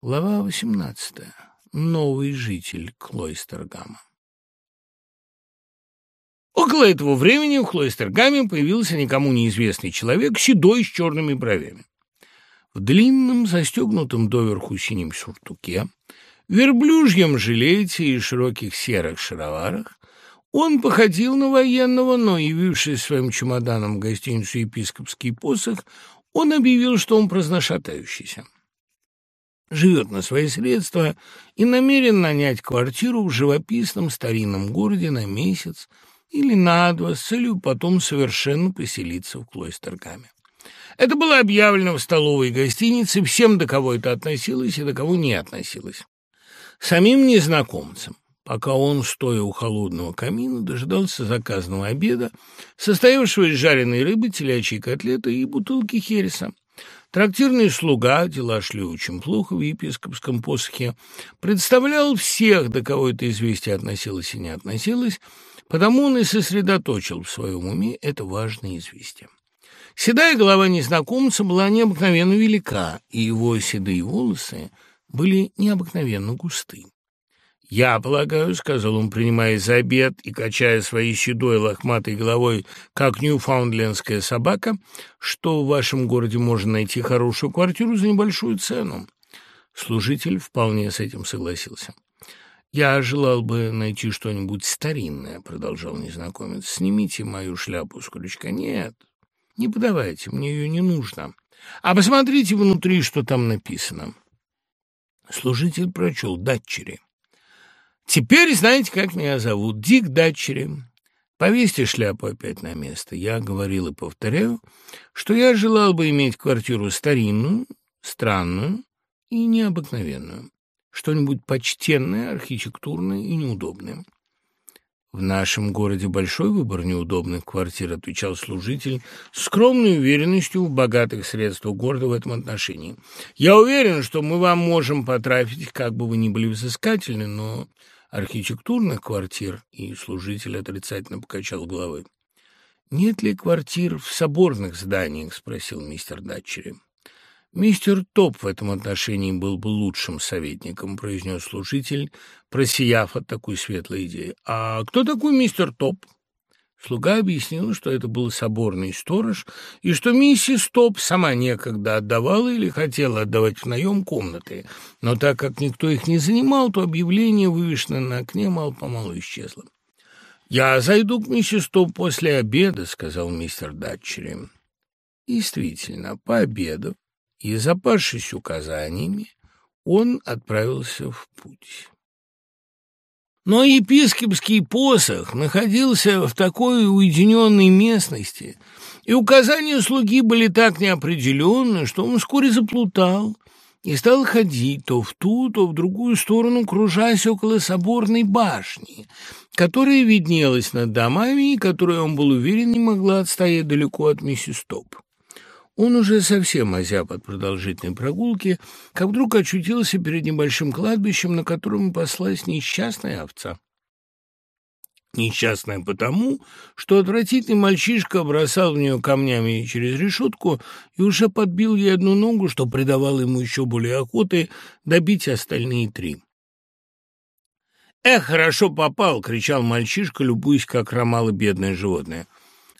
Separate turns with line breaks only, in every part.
Глава 18. Новый житель Клойстергама. Около этого времени в Клойстергаме появился никому неизвестный человек, седой с черными бровями. В длинном, застегнутом доверху синем сюртуке, верблюжьем жилете и широких серых шароварах он походил на военного, но, явившись своим чемоданом в гостиницу «Епископский посох», он объявил, что он праздношатающийся живет на свои средства и намерен нанять квартиру в живописном старинном городе на месяц или на два с целью потом совершенно поселиться в Клойстергаме. Это было объявлено в столовой гостинице всем, до кого это относилось и до кого не относилось. Самим незнакомцам, пока он, стоя у холодного камина, дожидался заказанного обеда, состоявшего из жареной рыбы, телячьей котлеты и бутылки хереса. Трактирный слуга, дела шли очень плохо в епископском посохе, представлял всех, до кого это известие относилось и не относилось, потому он и сосредоточил в своем уме это важное известие. Седая голова незнакомца была необыкновенно велика, и его седые волосы были необыкновенно густы. «Я полагаю», — сказал он, принимая за обед и качая своей седой лохматой головой, как ньюфаундлендская собака, «что в вашем городе можно найти хорошую квартиру за небольшую цену». Служитель вполне с этим согласился. «Я желал бы найти что-нибудь старинное», — продолжал незнакомец. «Снимите мою шляпу с крючка». «Нет, не подавайте, мне ее не нужно. А посмотрите внутри, что там написано». Служитель прочел «Датчери». Теперь знаете, как меня зовут? Дик Датчери. Повесьте шляпу опять на место. Я говорил и повторяю, что я желал бы иметь квартиру старинную, странную и необыкновенную. Что-нибудь почтенное, архитектурное и неудобное. «В нашем городе большой выбор неудобных квартир», — отвечал служитель, скромной уверенностью в богатых средствах города в этом отношении. «Я уверен, что мы вам можем потрафить, как бы вы ни были взыскательны, но архитектурных квартир, и служитель отрицательно покачал головой. «Нет ли квартир в соборных зданиях?» — спросил мистер Датчери. «Мистер Топ в этом отношении был бы лучшим советником», — произнес служитель, просияв от такой светлой идеи. «А кто такой мистер Топ?» Слуга объяснил, что это был соборный сторож, и что миссис Топ сама некогда отдавала или хотела отдавать в наем комнаты, но так как никто их не занимал, то объявление, вывешенное на окне, мало-помалу исчезло. «Я зайду к миссис Топ после обеда», — сказал мистер Датчери. Действительно, пообедав и запавшись указаниями, он отправился в путь. Но епископский посох находился в такой уединенной местности, и указания слуги были так неопределенны, что он вскоре заплутал и стал ходить то в ту, то в другую сторону, кружась около соборной башни, которая виднелась над домами и которая, он был уверен, не могла отстоять далеко от миссис Топ. Он уже совсем озяб от продолжительной прогулки, как вдруг очутился перед небольшим кладбищем, на котором паслась несчастная овца. Несчастная потому, что отвратительный мальчишка бросал в нее камнями через решетку и уже подбил ей одну ногу, что придавало ему еще более охоты добить остальные три. «Эх, хорошо попал!» — кричал мальчишка, любуясь, как хромало бедное животное.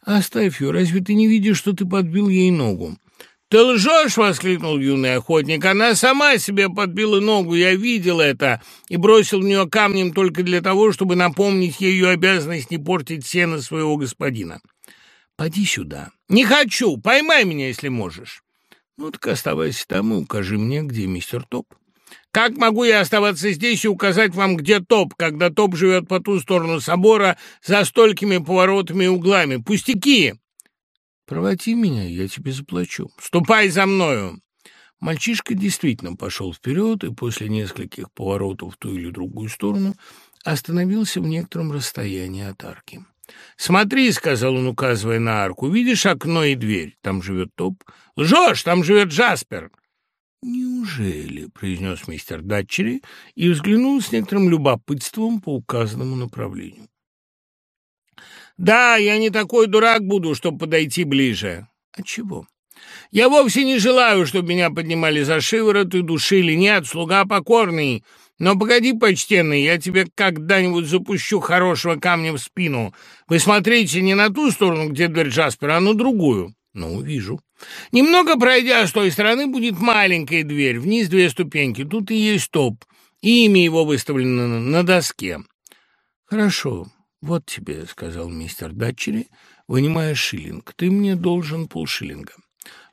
«Оставь ее, разве ты не видишь, что ты подбил ей ногу?» «Ты лжешь!» — воскликнул юный охотник. «Она сама себе подбила ногу, я видел это, и бросил в нее камнем только для того, чтобы напомнить ей ее обязанность не портить сено своего господина». «Поди сюда». «Не хочу! Поймай меня, если можешь». «Ну так оставайся там и укажи мне, где мистер Топ». Как могу я оставаться здесь и указать вам, где топ, когда топ живет по ту сторону собора за столькими поворотами и углами? Пустяки!» «Проводи меня, я тебе заплачу. Ступай за мною!» Мальчишка действительно пошел вперед и после нескольких поворотов в ту или другую сторону остановился в некотором расстоянии от арки. «Смотри», — сказал он, указывая на арку, — «видишь окно и дверь? Там живет топ». «Лжешь, там живет Джаспер». «Неужели?» — произнес мистер Датчери и взглянул с некоторым любопытством по указанному направлению. «Да, я не такой дурак буду, чтобы подойти ближе». «А чего?» Я вовсе не желаю, чтобы меня поднимали за шиворот и душили. Нет, слуга покорный. Но погоди, почтенный, я тебе когда-нибудь запущу хорошего камня в спину. Вы смотрите не на ту сторону, где дверь Джаспера, а на другую. Ну, вижу. Немного пройдя с той стороны, будет маленькая дверь, вниз две ступеньки. Тут и есть топ. Имя его выставлено на доске. Хорошо, вот тебе, — сказал мистер Датчери, вынимая шиллинг. Ты мне должен полшиллинга.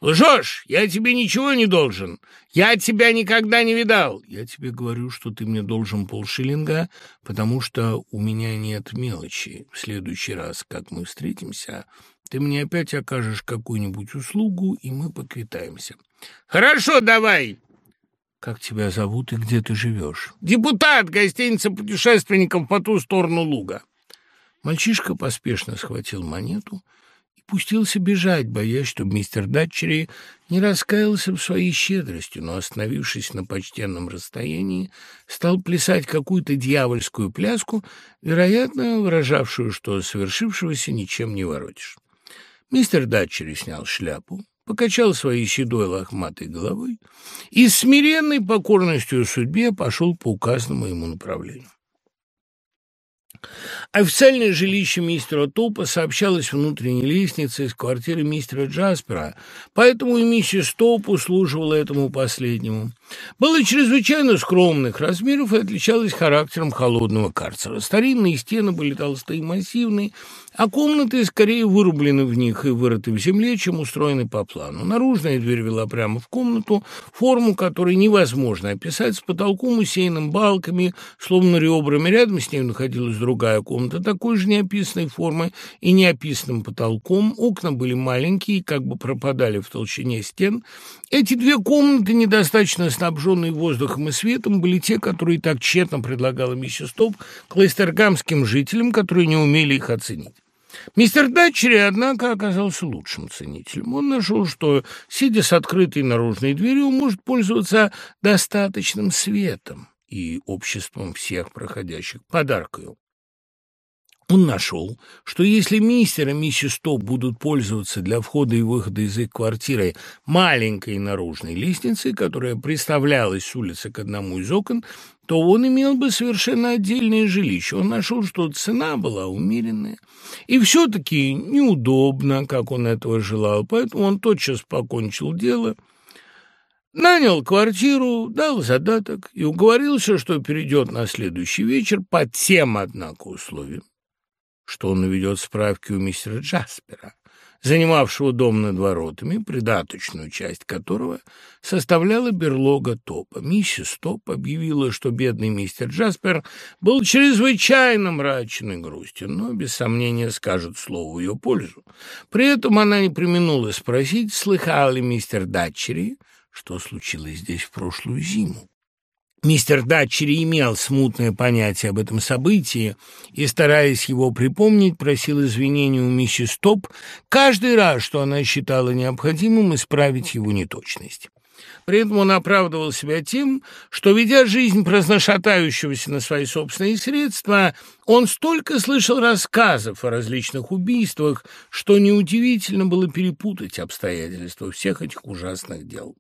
Лжешь! Я тебе ничего не должен. Я тебя никогда не видал. Я тебе говорю, что ты мне должен полшиллинга, потому что у меня нет мелочи. В следующий раз, как мы встретимся, ты мне опять окажешь какую-нибудь услугу, и мы поквитаемся. Хорошо, давай. Как тебя зовут и где ты живешь? Депутат гостиницы путешественников по ту сторону луга. Мальчишка поспешно схватил монету и пустился бежать, боясь, чтобы мистер Датчери не раскаялся в своей щедрости, но, остановившись на почтенном расстоянии, стал плясать какую-то дьявольскую пляску, вероятно, выражавшую, что совершившегося ничем не воротишь. Мистер Датчери снял шляпу, покачал своей седой лохматой головой и с смиренной покорностью судьбе пошел по указанному ему направлению. Официальное жилище мистера Топа сообщалось внутренней лестнице из квартиры мистера Джаспера, поэтому и миссис Топ услуживала этому последнему. Было чрезвычайно скромных размеров и отличалось характером холодного карцера. Старинные стены были толстые и массивные, а комнаты скорее вырублены в них и вырыты в земле, чем устроены по плану. Наружная дверь вела прямо в комнату, форму которой невозможно описать, с потолком, усеянным балками, словно ребрами. Рядом с ней находилась другая комната, такой же неописанной формы и неописанным потолком. Окна были маленькие, как бы пропадали в толщине стен. Эти две комнаты, недостаточно снабженные воздухом и светом, были те, которые так тщетно предлагала миссис Топ клайстергамским жителям, которые не умели их оценить. Мистер Датчери, однако, оказался лучшим ценителем. Он нашел, что, сидя с открытой наружной дверью, может пользоваться достаточным светом и обществом всех проходящих подаркою. Он нашел, что если мистер и миссис Топ будут пользоваться для входа и выхода из их квартиры маленькой наружной лестницей, которая приставлялась с улицы к одному из окон, то он имел бы совершенно отдельное жилище. Он нашел, что цена была умеренная и все-таки неудобно, как он этого желал, поэтому он тотчас покончил дело – Нанял квартиру, дал задаток и уговорился, что перейдет на следующий вечер под тем, однако, условием, что он наведет справки у мистера Джаспера, занимавшего дом над воротами, придаточную часть которого составляла берлога Топа. Миссис Топ объявила, что бедный мистер Джаспер был чрезвычайно мрачен и грустен, но, без сомнения, скажет слово в ее пользу. При этом она не применула спросить, слыхал ли мистер Датчери, что случилось здесь в прошлую зиму. Мистер Датчери имел смутное понятие об этом событии и, стараясь его припомнить, просил извинения у миссис Топ каждый раз, что она считала необходимым исправить его неточность. При этом он оправдывал себя тем, что, ведя жизнь праздношатающегося на свои собственные средства, он столько слышал рассказов о различных убийствах, что неудивительно было перепутать обстоятельства всех этих ужасных дел.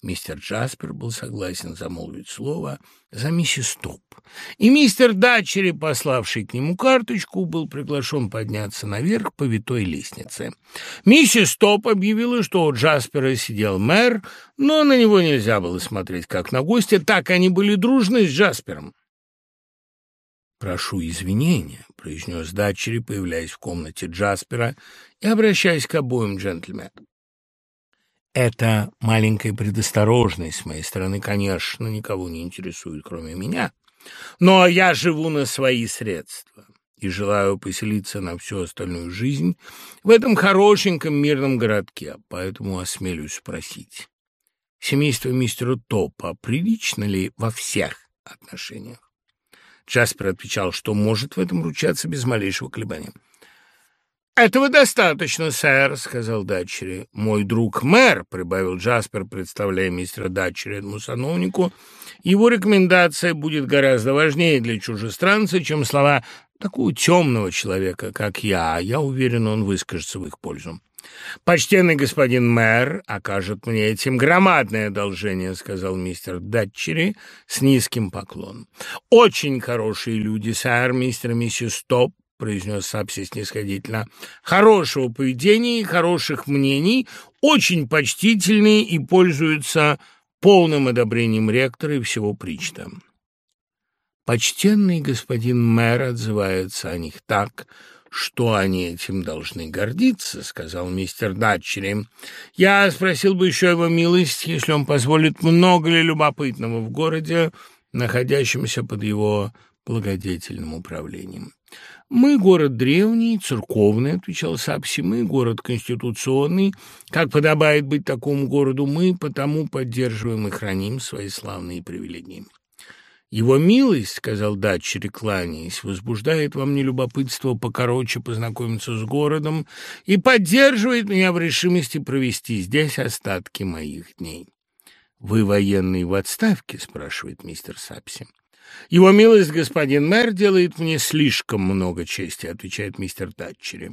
Мистер Джаспер был согласен замолвить слово за миссис Топ, и мистер Датчери, пославший к нему карточку, был приглашен подняться наверх по витой лестнице. Миссис Топ объявила, что у Джаспера сидел мэр, но на него нельзя было смотреть как на гостя, так они были дружны с Джаспером. «Прошу извинения», — произнес Датчери, появляясь в комнате Джаспера и обращаясь к обоим джентльменам. Эта маленькая предосторожность с моей стороны, конечно, никого не интересует, кроме меня. Но я живу на свои средства и желаю поселиться на всю остальную жизнь в этом хорошеньком мирном городке, поэтому осмелюсь спросить. Семейство мистера Топа прилично ли во всех отношениях? Джаспер отвечал, что может в этом ручаться без малейшего колебания. «Этого достаточно, сэр», — сказал Датчери. «Мой друг мэр», — прибавил Джаспер, представляя мистера Датчери этому сановнику, «его рекомендация будет гораздо важнее для чужестранца, чем слова такого темного человека, как я. Я уверен, он выскажется в их пользу». «Почтенный господин мэр окажет мне этим громадное одолжение», — сказал мистер Датчери с низким поклоном. «Очень хорошие люди, сэр, мистер и миссис Топ», — произнес Сапси снисходительно, «хорошего поведения и хороших мнений, очень почтительные и пользуются полным одобрением ректора и всего причта». «Почтенный господин мэр отзывается о них так», что они этим должны гордиться», — сказал мистер Датчери. «Я спросил бы еще его милость, если он позволит, много ли любопытного в городе, находящемся под его благодетельным управлением». «Мы город древний, церковный», — отвечал Сапси, — «мы город конституционный. Как подобает быть такому городу, мы потому поддерживаем и храним свои славные привилегии». «Его милость, — сказал датчери, кланяясь, — возбуждает во мне любопытство покороче познакомиться с городом и поддерживает меня в решимости провести здесь остатки моих дней». «Вы военный в отставке?» — спрашивает мистер Сапси. «Его милость, господин мэр, делает мне слишком много чести», — отвечает мистер Датчери.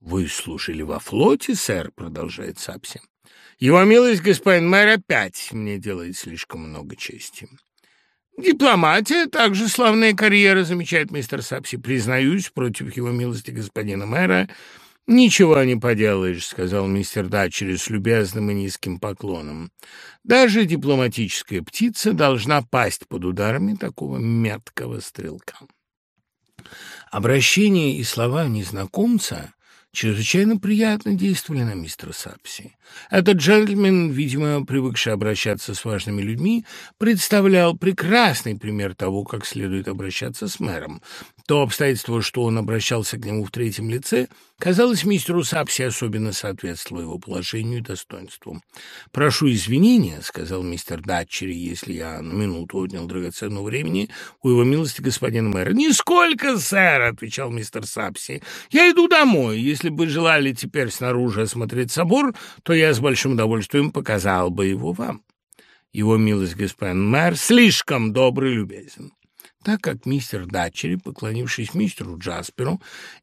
«Вы служили во флоте, сэр?» — продолжает Сапси. «Его милость, господин мэр, опять мне делает слишком много чести». «Дипломатия — также славная карьера», — замечает мистер Сапси. «Признаюсь, против его милости господина мэра ничего не поделаешь», — сказал мистер Датчери с любезным и низким поклоном. «Даже дипломатическая птица должна пасть под ударами такого меткого стрелка». Обращение и слова незнакомца чрезвычайно приятно действовали на мистера Сапси. Этот джентльмен, видимо, привыкший обращаться с важными людьми, представлял прекрасный пример того, как следует обращаться с мэром. То обстоятельство, что он обращался к нему в третьем лице, казалось мистеру Сапси особенно соответствовало его положению и достоинству. «Прошу извинения», — сказал мистер Датчери, «если я на минуту отнял драгоценного времени у его милости господина мэра». «Нисколько, сэр», — отвечал мистер Сапси. «Я иду домой. Если бы желали теперь снаружи осмотреть собор, то я с большим удовольствием показал бы его вам. Его милость господин мэр слишком добрый любезен так как мистер Датчери, поклонившись мистеру Джасперу,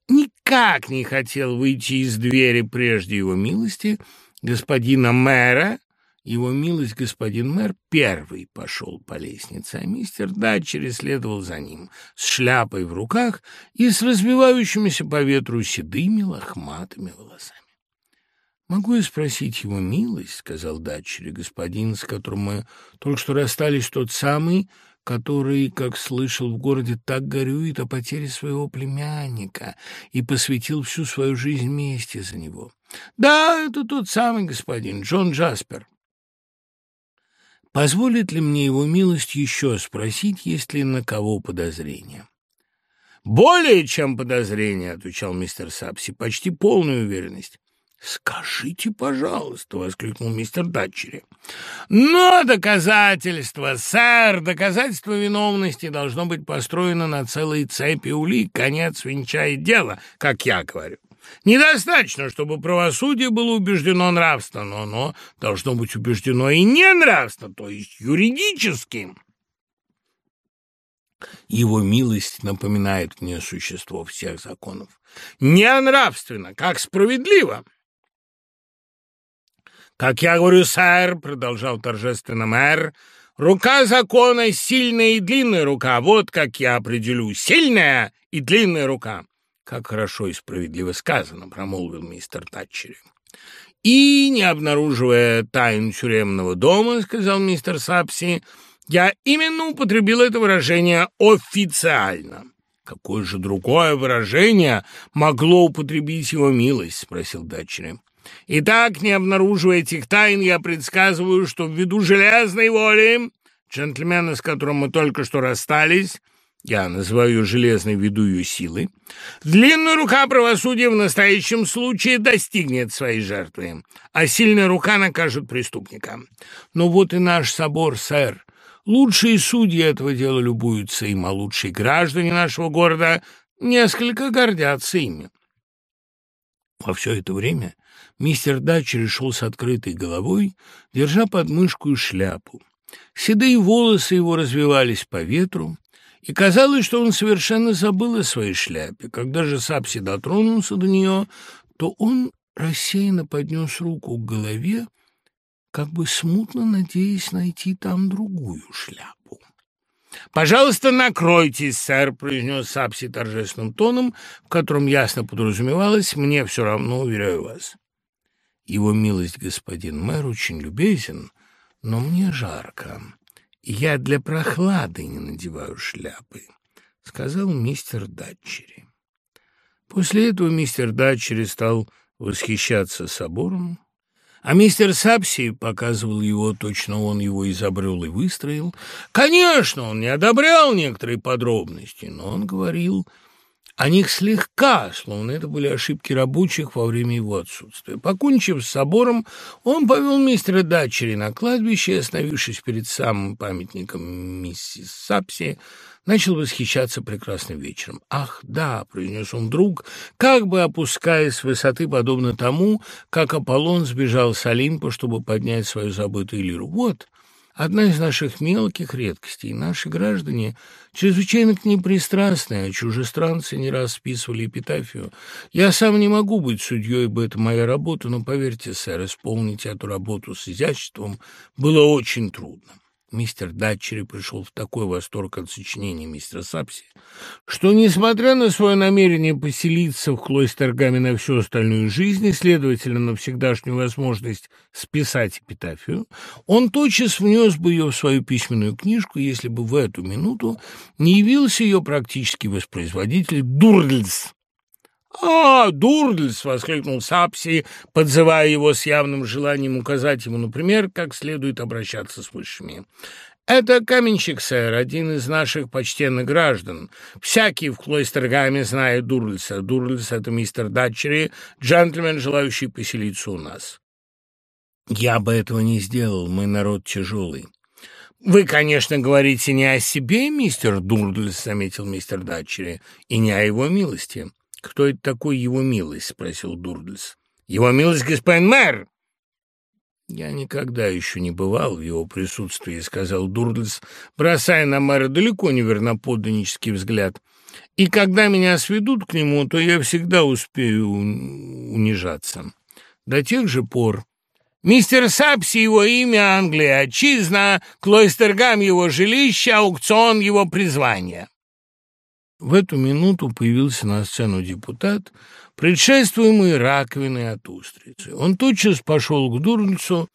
никак не хотел выйти из двери прежде его милости, господина мэра, его милость господин мэр первый пошел по лестнице, а мистер Датчери следовал за ним с шляпой в руках и с развивающимися по ветру седыми лохматыми волосами. «Могу я спросить его милость?» — сказал Датчери, господин, с которым мы только что расстались, тот самый, который, как слышал в городе, так горюет о потере своего племянника и посвятил всю свою жизнь вместе за него. Да, это тот самый господин, Джон Джаспер. Позволит ли мне его милость еще спросить, есть ли на кого подозрение? «Более чем подозрение», — отвечал мистер Сапси, — «почти полная уверенность. «Скажите, пожалуйста», — воскликнул мистер Датчери. «Но доказательство, сэр, доказательство виновности должно быть построено на целой цепи улик. Конец венчает дело, как я говорю. Недостаточно, чтобы правосудие было убеждено нравственно, но оно должно быть убеждено и не нравственно, то есть юридическим». Его милость напоминает мне существо всех законов. Не нравственно, как справедливо. «Как я говорю, сэр», — продолжал торжественно мэр, — «рука закона — сильная и длинная рука. Вот как я определю. Сильная и длинная рука». «Как хорошо и справедливо сказано», — промолвил мистер Татчери. «И, не обнаруживая тайн тюремного дома, — сказал мистер Сапси, — я именно употребил это выражение официально». «Какое же другое выражение могло употребить его милость?» — спросил Датчери. Итак, не обнаруживая этих тайн, я предсказываю, что ввиду железной воли джентльмена, с которым мы только что расстались, я называю ее железной ввиду ее силы, длинная рука правосудия в настоящем случае достигнет своей жертвы, а сильная рука накажет преступника. Но вот и наш собор, сэр. Лучшие судьи этого дела любуются им, а лучшие граждане нашего города несколько гордятся ими. Во все это время Мистер Датчер шел с открытой головой, держа под мышку шляпу. Седые волосы его развивались по ветру, и казалось, что он совершенно забыл о своей шляпе. Когда же Сапси дотронулся до нее, то он рассеянно поднес руку к голове, как бы смутно надеясь найти там другую шляпу. «Пожалуйста, накройтесь, сэр», — произнес Сапси торжественным тоном, в котором ясно подразумевалось «мне все равно, уверяю вас». Его милость, господин мэр, очень любезен, но мне жарко. Я для прохлады не надеваю шляпы, — сказал мистер Датчери. После этого мистер Датчери стал восхищаться собором, а мистер Сапси показывал его, точно он его изобрел и выстроил. Конечно, он не одобрял некоторые подробности, но он говорил о них слегка, словно это были ошибки рабочих во время его отсутствия. Покончив с собором, он повел мистера Датчери на кладбище, остановившись перед самым памятником миссис Сапси, начал восхищаться прекрасным вечером. «Ах, да», — произнес он вдруг, как бы опускаясь с высоты, подобно тому, как Аполлон сбежал с Олимпа, чтобы поднять свою забытую лиру. «Вот, одна из наших мелких редкостей. Наши граждане чрезвычайно к ней пристрастны, а чужестранцы не раз списывали эпитафию. Я сам не могу быть судьей, ибо это моя работа, но, поверьте, сэр, исполнить эту работу с изяществом было очень трудно. Мистер Датчери пришел в такой восторг от сочинения мистера Сапси, что, несмотря на свое намерение поселиться в Клойстергаме на всю остальную жизнь и, следовательно, на всегдашнюю возможность списать эпитафию, он тотчас внес бы ее в свою письменную книжку, если бы в эту минуту не явился ее практический воспроизводитель Дурдльс, «А, Дурдльс!» — воскликнул Сапси, подзывая его с явным желанием указать ему, например, как следует обращаться с высшими. «Это каменщик, сэр, один из наших почтенных граждан. Всякий в Клойстергаме знает Дурдльса. Дурдльс — это мистер Датчери, джентльмен, желающий поселиться у нас». «Я бы этого не сделал, мы народ тяжелый». «Вы, конечно, говорите не о себе, мистер Дурдльс», — заметил мистер Датчери, — «и не о его милости». «Кто это такой его милость?» — спросил Дурдлес. «Его милость господин мэр!» «Я никогда еще не бывал в его присутствии», — сказал Дурдлес, бросая на мэра далеко не верноподданнический взгляд. «И когда меня сведут к нему, то я всегда успею унижаться. До тех же пор...» Мистер Сапси его имя Англия, отчизна, Клойстергам его жилище, аукцион его призвания. В эту минуту появился на сцену депутат, предшествуемый раковиной от устрицы. Он тотчас пошел к Дурнцу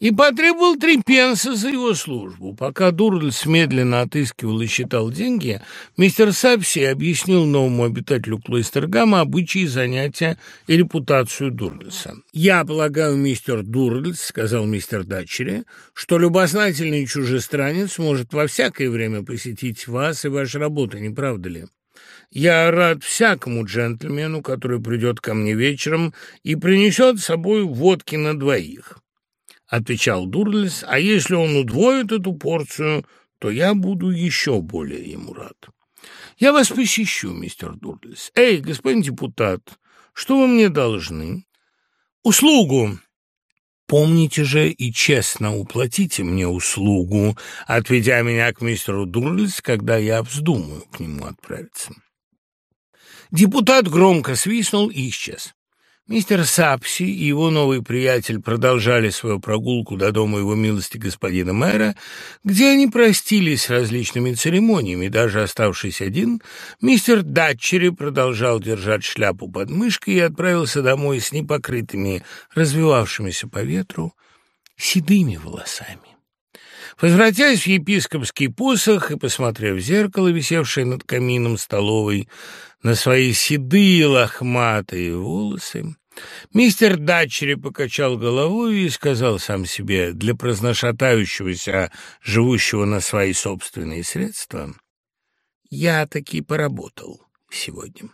и потребовал три пенса за его службу. Пока Дурльс медленно отыскивал и считал деньги, мистер Сапси объяснил новому обитателю Клойстергама обычаи занятия и репутацию Дурльса. «Я полагаю, мистер Дурльс, — сказал мистер Датчери, — что любознательный чужестранец может во всякое время посетить вас и ваши работы, не правда ли?» Я рад всякому джентльмену, который придет ко мне вечером и принесет с собой водки на двоих. — отвечал Дурлес, — а если он удвоит эту порцию, то я буду еще более ему рад. — Я вас посещу, мистер Дурлес. Эй, господин депутат, что вы мне должны? — Услугу. Помните же и честно уплатите мне услугу, отведя меня к мистеру Дурлес, когда я вздумаю к нему отправиться. Депутат громко свистнул и исчез. Мистер Сапси и его новый приятель продолжали свою прогулку до дома его милости господина мэра, где они простились различными церемониями. Даже оставшись один, мистер Датчери продолжал держать шляпу под мышкой и отправился домой с непокрытыми, развивавшимися по ветру, седыми волосами. Возвратясь в епископский посох и посмотрев в зеркало, висевшее над камином столовой, на свои седые лохматые волосы, мистер Датчери покачал головой и сказал сам себе, для праздношатающегося, живущего на свои собственные средства, «Я таки поработал сегодня».